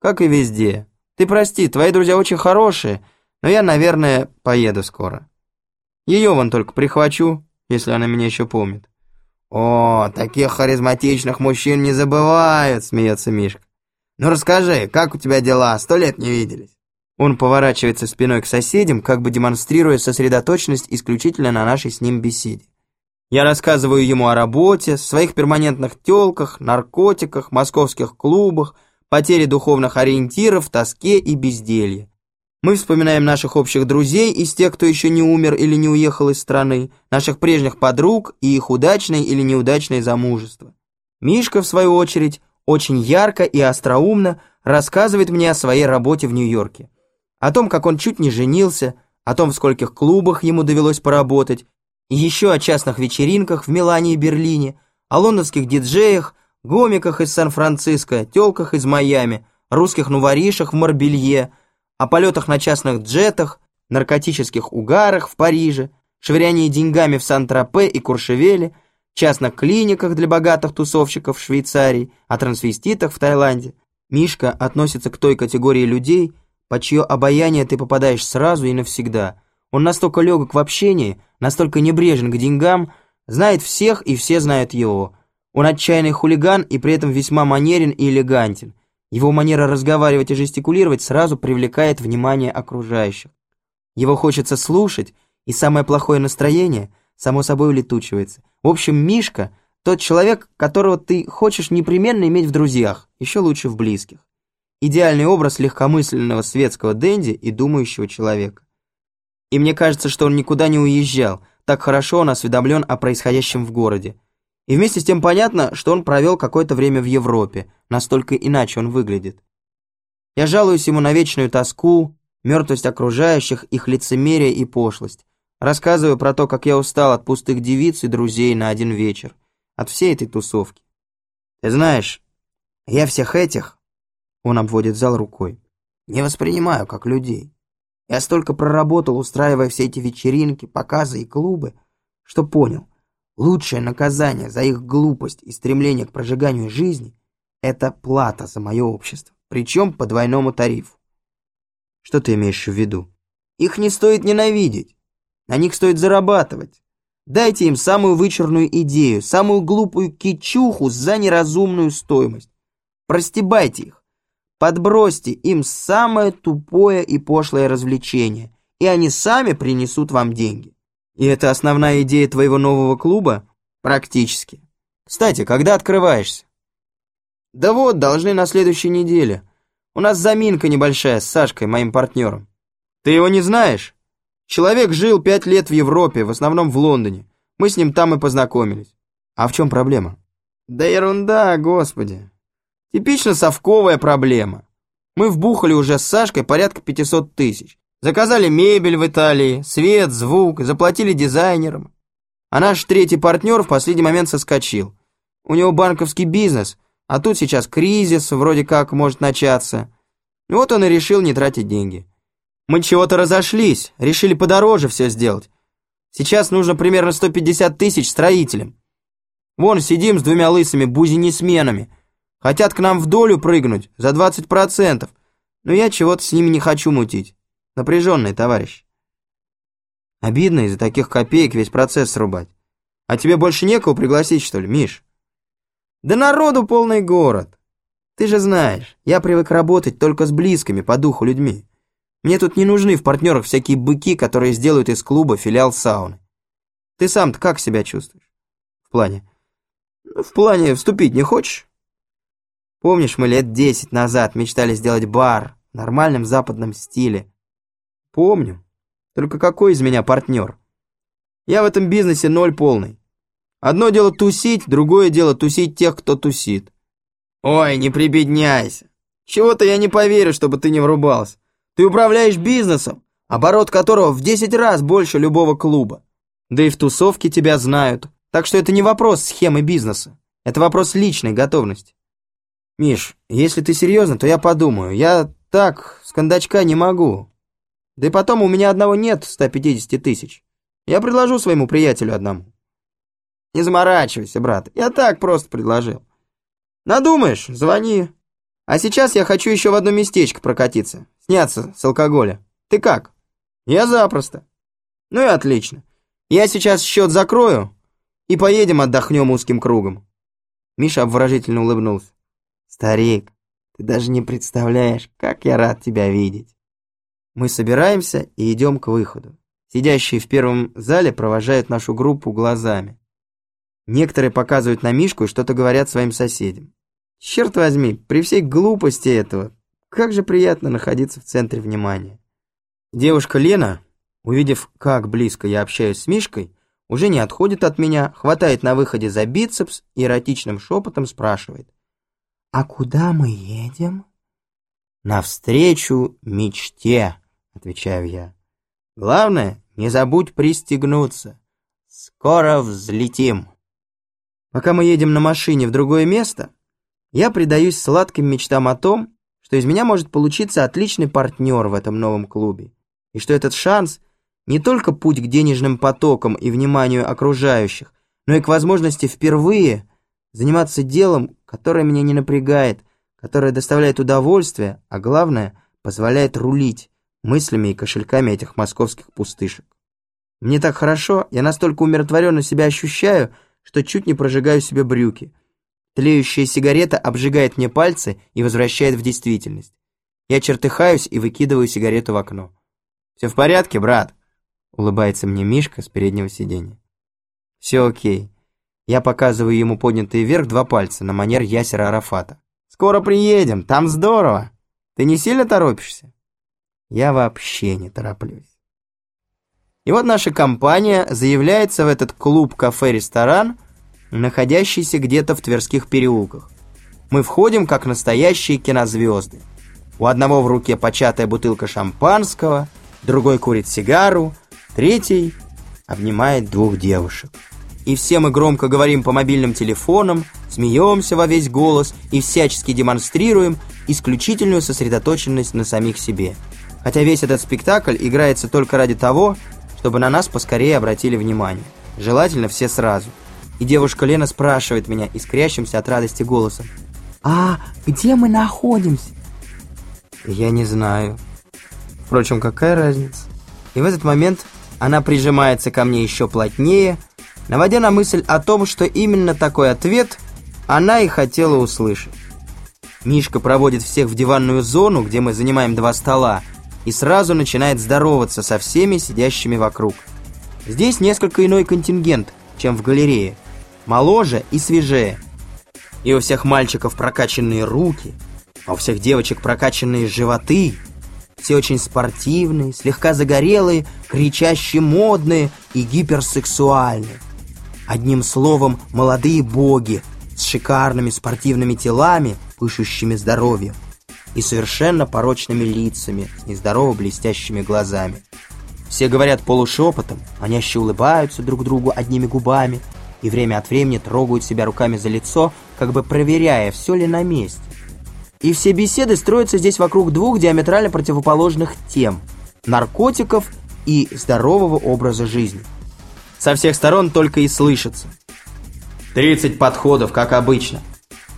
Как и везде. Ты прости, твои друзья очень хорошие, но я, наверное, поеду скоро. Ее вон только прихвачу, если она меня еще помнит. «О, таких харизматичных мужчин не забывают», — смеется Мишка. «Ну расскажи, как у тебя дела? Сто лет не виделись». Он поворачивается спиной к соседям, как бы демонстрируя сосредоточенность исключительно на нашей с ним беседе. Я рассказываю ему о работе, своих перманентных тёлках, наркотиках, московских клубах, потере духовных ориентиров, тоске и безделье. Мы вспоминаем наших общих друзей из тех, кто еще не умер или не уехал из страны, наших прежних подруг и их удачное или неудачное замужество. Мишка, в свою очередь, очень ярко и остроумно рассказывает мне о своей работе в Нью-Йорке. О том, как он чуть не женился, о том, в скольких клубах ему довелось поработать, и еще о частных вечеринках в Милане и Берлине, о лондонских диджеях, гомиках из Сан-Франциско, телках из Майами, русских нуворишах в Марбелье, о полетах на частных джетах, наркотических угарах в Париже, швырянии деньгами в Сан-Тропе и Куршевеле, частных клиниках для богатых тусовщиков в Швейцарии, о трансвеститах в Таиланде. Мишка относится к той категории людей, по чье обаяние ты попадаешь сразу и навсегда. Он настолько легок в общении, настолько небрежен к деньгам, знает всех и все знают его. Он отчаянный хулиган и при этом весьма манерен и элегантен. Его манера разговаривать и жестикулировать сразу привлекает внимание окружающих. Его хочется слушать, и самое плохое настроение само собой улетучивается. В общем, Мишка – тот человек, которого ты хочешь непременно иметь в друзьях, еще лучше в близких. Идеальный образ легкомысленного светского денди и думающего человека. И мне кажется, что он никуда не уезжал, так хорошо он осведомлен о происходящем в городе. И вместе с тем понятно, что он провел какое-то время в Европе, настолько иначе он выглядит. Я жалуюсь ему на вечную тоску, мертвость окружающих, их лицемерие и пошлость. Рассказываю про то, как я устал от пустых девиц и друзей на один вечер, от всей этой тусовки. Ты знаешь, я всех этих, он обводит зал рукой, не воспринимаю как людей. Я столько проработал, устраивая все эти вечеринки, показы и клубы, что понял – Лучшее наказание за их глупость и стремление к прожиганию жизни – это плата за мое общество, причем по двойному тарифу. Что ты имеешь в виду? Их не стоит ненавидеть, на них стоит зарабатывать. Дайте им самую вычурную идею, самую глупую кичуху за неразумную стоимость. Простебайте их, подбросьте им самое тупое и пошлое развлечение, и они сами принесут вам деньги. И это основная идея твоего нового клуба? Практически. Кстати, когда открываешься? Да вот, должны на следующей неделе. У нас заминка небольшая с Сашкой, моим партнером. Ты его не знаешь? Человек жил пять лет в Европе, в основном в Лондоне. Мы с ним там и познакомились. А в чем проблема? Да ерунда, господи. Типично совковая проблема. Мы вбухали уже с Сашкой порядка 500 тысяч. Заказали мебель в Италии, свет, звук, заплатили дизайнерам. А наш третий партнер в последний момент соскочил. У него банковский бизнес, а тут сейчас кризис вроде как может начаться. Вот он и решил не тратить деньги. Мы чего-то разошлись, решили подороже все сделать. Сейчас нужно примерно 150 тысяч строителям. Вон сидим с двумя лысыми бузинесменами. Хотят к нам в долю прыгнуть за 20%, но я чего-то с ними не хочу мутить. Напряженный, товарищ. Обидно из-за таких копеек весь процесс срубать. А тебе больше некого пригласить, что ли, Миш? Да народу полный город. Ты же знаешь, я привык работать только с близкими по духу людьми. Мне тут не нужны в партнерах всякие быки, которые сделают из клуба филиал сауны. Ты сам-то как себя чувствуешь? В плане? Ну, в плане вступить не хочешь? Помнишь, мы лет десять назад мечтали сделать бар в нормальном западном стиле, Помню. Только какой из меня партнер? Я в этом бизнесе ноль полный. Одно дело тусить, другое дело тусить тех, кто тусит. Ой, не прибедняйся. Чего-то я не поверю, чтобы ты не врубался. Ты управляешь бизнесом, оборот которого в 10 раз больше любого клуба. Да и в тусовке тебя знают. Так что это не вопрос схемы бизнеса. Это вопрос личной готовности. Миш, если ты серьезно, то я подумаю. Я так, с кондачка не могу. Да и потом у меня одного нет 150 тысяч. Я предложу своему приятелю одному. Не заморачивайся, брат, я так просто предложил. Надумаешь, звони. А сейчас я хочу еще в одно местечко прокатиться, сняться с алкоголя. Ты как? Я запросто. Ну и отлично. Я сейчас счет закрою и поедем отдохнем узким кругом. Миша обворожительно улыбнулся. Старик, ты даже не представляешь, как я рад тебя видеть. Мы собираемся и идем к выходу. Сидящие в первом зале провожают нашу группу глазами. Некоторые показывают на Мишку и что-то говорят своим соседям. Черт возьми, при всей глупости этого, как же приятно находиться в центре внимания. Девушка Лена, увидев, как близко я общаюсь с Мишкой, уже не отходит от меня, хватает на выходе за бицепс и эротичным шепотом спрашивает. «А куда мы едем?» «Навстречу мечте», — отвечаю я. «Главное, не забудь пристегнуться. Скоро взлетим». Пока мы едем на машине в другое место, я предаюсь сладким мечтам о том, что из меня может получиться отличный партнер в этом новом клубе, и что этот шанс не только путь к денежным потокам и вниманию окружающих, но и к возможности впервые заниматься делом, которое меня не напрягает, которое доставляет удовольствие, а главное, позволяет рулить мыслями и кошельками этих московских пустышек. Мне так хорошо, я настолько умиротворенно себя ощущаю, что чуть не прожигаю себе брюки. Тлеющая сигарета обжигает мне пальцы и возвращает в действительность. Я чертыхаюсь и выкидываю сигарету в окно. «Все в порядке, брат?» Улыбается мне Мишка с переднего сиденья. «Все окей». Я показываю ему поднятые вверх два пальца на манер Ясера Арафата. «Скоро приедем, там здорово. Ты не сильно торопишься?» Я вообще не тороплюсь. И вот наша компания заявляется в этот клуб-кафе-ресторан, находящийся где-то в Тверских переулках. Мы входим, как настоящие кинозвезды. У одного в руке початая бутылка шампанского, другой курит сигару, третий обнимает двух девушек. И все мы громко говорим по мобильным телефонам, смеемся во весь голос и всячески демонстрируем исключительную сосредоточенность на самих себе. Хотя весь этот спектакль играется только ради того, чтобы на нас поскорее обратили внимание. Желательно все сразу. И девушка Лена спрашивает меня искрящимся от радости голосом. «А где мы находимся?» Я не знаю. Впрочем, какая разница? И в этот момент она прижимается ко мне еще плотнее, наводя на мысль о том, что именно такой ответ она и хотела услышать. Мишка проводит всех в диванную зону, где мы занимаем два стола, и сразу начинает здороваться со всеми сидящими вокруг. Здесь несколько иной контингент, чем в галерее. Моложе и свежее. И у всех мальчиков прокачанные руки, а у всех девочек прокачанные животы. Все очень спортивные, слегка загорелые, кричащие модные и гиперсексуальные. Одним словом, молодые боги с шикарными спортивными телами, пышущими здоровьем и совершенно порочными лицами с нездорово блестящими глазами. Все говорят полушепотом, маняще улыбаются друг другу одними губами и время от времени трогают себя руками за лицо, как бы проверяя, все ли на месте. И все беседы строятся здесь вокруг двух диаметрально противоположных тем – наркотиков и здорового образа жизни. Со всех сторон только и слышится. 30 подходов, как обычно.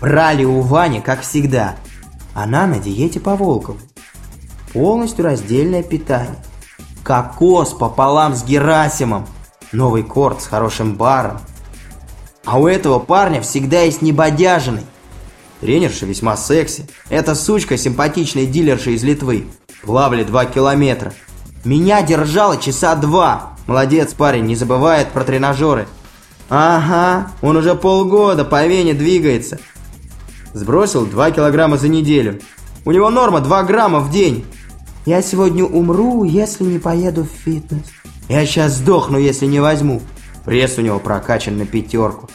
Брали у Вани, как всегда – она на диете по Волкову. Полностью раздельное питание. Кокос пополам с Герасимом. Новый корт с хорошим баром. А у этого парня всегда есть небодяженный. Тренерша весьма секси. Эта сучка симпатичная дилерша из Литвы. Плавали два километра. Меня держала часа два. Молодец парень, не забывает про тренажеры. Ага, он уже полгода по вене двигается. Сбросил 2 килограмма за неделю. У него норма 2 грамма в день. Я сегодня умру, если не поеду в фитнес. Я сейчас сдохну, если не возьму. Пресс у него прокачан на пятерку.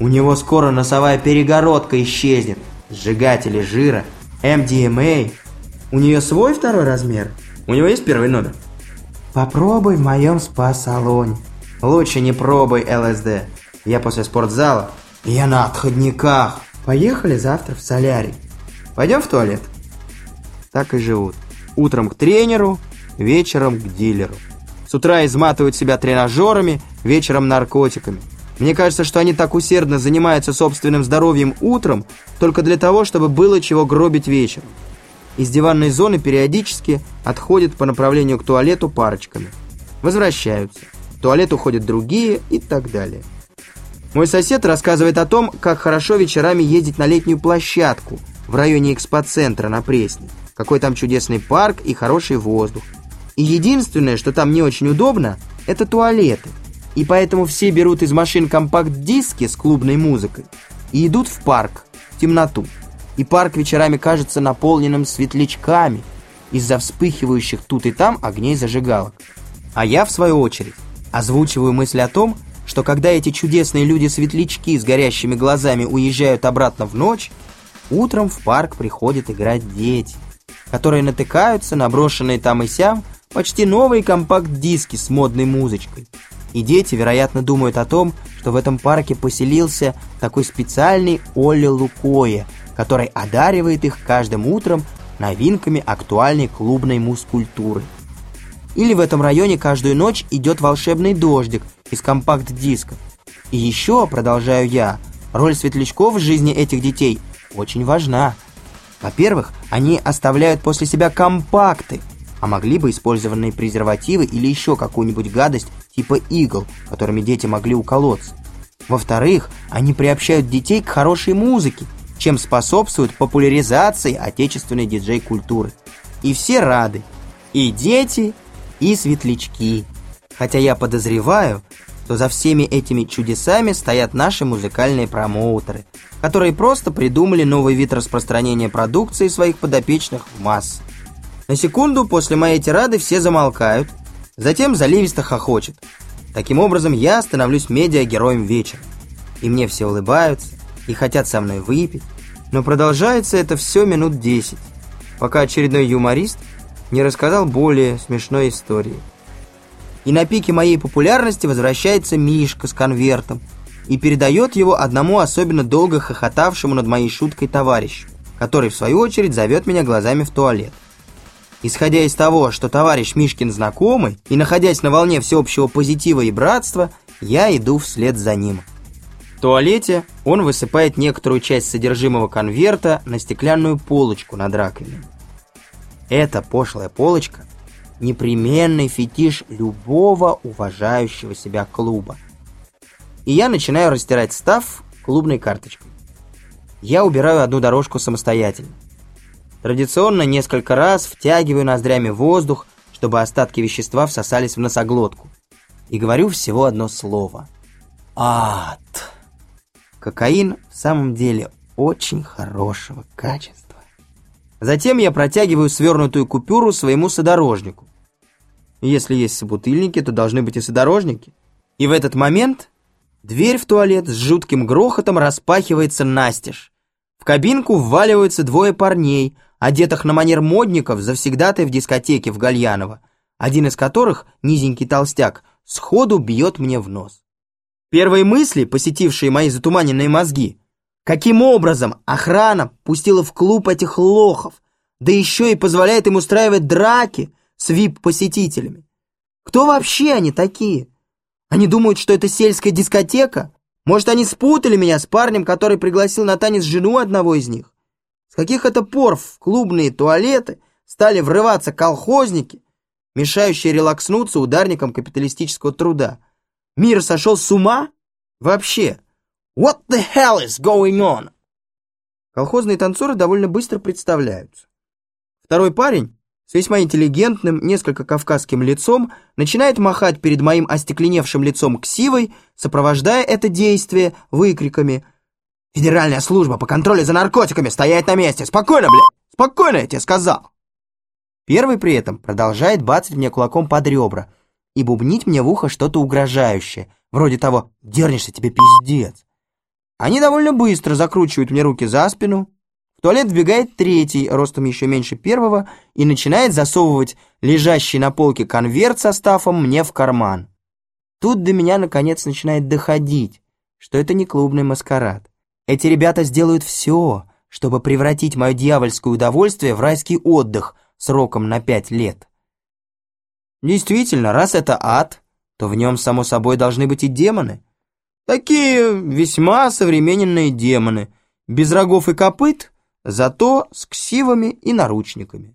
У него скоро носовая перегородка исчезнет. Сжигатели жира, MDMA. У нее свой второй размер? У него есть первый номер? Попробуй в моем спа-салоне. Лучше не пробуй ЛСД. Я после спортзала. Я на отходниках. Поехали завтра в солярий. Пойдем в туалет? Так и живут. Утром к тренеру, вечером к дилеру. С утра изматывают себя тренажерами, вечером наркотиками. Мне кажется, что они так усердно занимаются собственным здоровьем утром только для того, чтобы было чего гробить вечером. Из диванной зоны периодически отходят по направлению к туалету парочками. Возвращаются. В туалет уходят другие и так далее. Мой сосед рассказывает о том, как хорошо вечерами ездить на летнюю площадку в районе экспоцентра на Пресне. Какой там чудесный парк и хороший воздух. И единственное, что там не очень удобно, это туалеты. И поэтому все берут из машин компакт-диски с клубной музыкой и идут в парк, в темноту. И парк вечерами кажется наполненным светлячками из-за вспыхивающих тут и там огней зажигалок. А я, в свою очередь, озвучиваю мысль о том, что когда эти чудесные люди-светлячки с горящими глазами уезжают обратно в ночь, утром в парк приходят играть дети, которые натыкаются на брошенные там и сям почти новые компакт-диски с модной музычкой. И дети, вероятно, думают о том, что в этом парке поселился такой специальный Оля Лукоя, который одаривает их каждым утром новинками актуальной клубной мускультуры. Или в этом районе каждую ночь идет волшебный дождик из компакт-дисков. И еще, продолжаю я, роль светлячков в жизни этих детей очень важна. Во-первых, они оставляют после себя компакты – а могли бы использованные презервативы или еще какую-нибудь гадость типа игл, которыми дети могли уколоться. Во-вторых, они приобщают детей к хорошей музыке, чем способствуют популяризации отечественной диджей-культуры. И все рады. И дети, и светлячки. Хотя я подозреваю, что за всеми этими чудесами стоят наши музыкальные промоутеры, которые просто придумали новый вид распространения продукции своих подопечных в массы. На секунду после моей тирады все замолкают, затем заливисто хохочет. Таким образом, я становлюсь медиа-героем вечера. И мне все улыбаются и хотят со мной выпить, но продолжается это все минут десять, пока очередной юморист не рассказал более смешной истории. И на пике моей популярности возвращается Мишка с конвертом и передает его одному особенно долго хохотавшему над моей шуткой товарищу, который, в свою очередь, зовет меня глазами в туалет. Исходя из того, что товарищ Мишкин знакомый, и находясь на волне всеобщего позитива и братства, я иду вслед за ним. В туалете он высыпает некоторую часть содержимого конверта на стеклянную полочку над раковиной. Эта пошлая полочка – непременный фетиш любого уважающего себя клуба. И я начинаю растирать став клубной карточкой. Я убираю одну дорожку самостоятельно. Традиционно несколько раз втягиваю ноздрями воздух, чтобы остатки вещества всосались в носоглотку. И говорю всего одно слово. Ад. Кокаин в самом деле очень хорошего качества. Затем я протягиваю свернутую купюру своему содорожнику. Если есть собутыльники, то должны быть и содорожники. И в этот момент дверь в туалет с жутким грохотом распахивается настежь. В кабинку вваливаются двое парней, одетых на манер модников завсегдатай в дискотеке в Гальяново, один из которых, низенький толстяк, сходу бьет мне в нос. Первые мысли, посетившие мои затуманенные мозги, каким образом охрана пустила в клуб этих лохов, да еще и позволяет им устраивать драки с вип-посетителями. Кто вообще они такие? Они думают, что это сельская дискотека? Может, они спутали меня с парнем, который пригласил на танец жену одного из них? С каких это пор в клубные туалеты стали врываться колхозники, мешающие релакснуться ударникам капиталистического труда? Мир сошел с ума? Вообще, what the hell is going on? Колхозные танцоры довольно быстро представляются. Второй парень с весьма интеллигентным, несколько кавказским лицом начинает махать перед моим остекленевшим лицом ксивой, сопровождая это действие выкриками Федеральная служба по контролю за наркотиками стоять на месте! Спокойно, блядь! Спокойно, я тебе сказал!» Первый при этом продолжает бацать мне кулаком под ребра и бубнить мне в ухо что-то угрожающее, вроде того «дернешься, тебе пиздец». Они довольно быстро закручивают мне руки за спину. В туалет вбегает третий, ростом еще меньше первого, и начинает засовывать лежащий на полке конверт со стафом мне в карман. Тут до меня наконец начинает доходить, что это не клубный маскарад. Эти ребята сделают все, чтобы превратить мое дьявольское удовольствие в райский отдых сроком на пять лет. Действительно, раз это ад, то в нем, само собой, должны быть и демоны. Такие весьма современные демоны, без рогов и копыт, зато с ксивами и наручниками.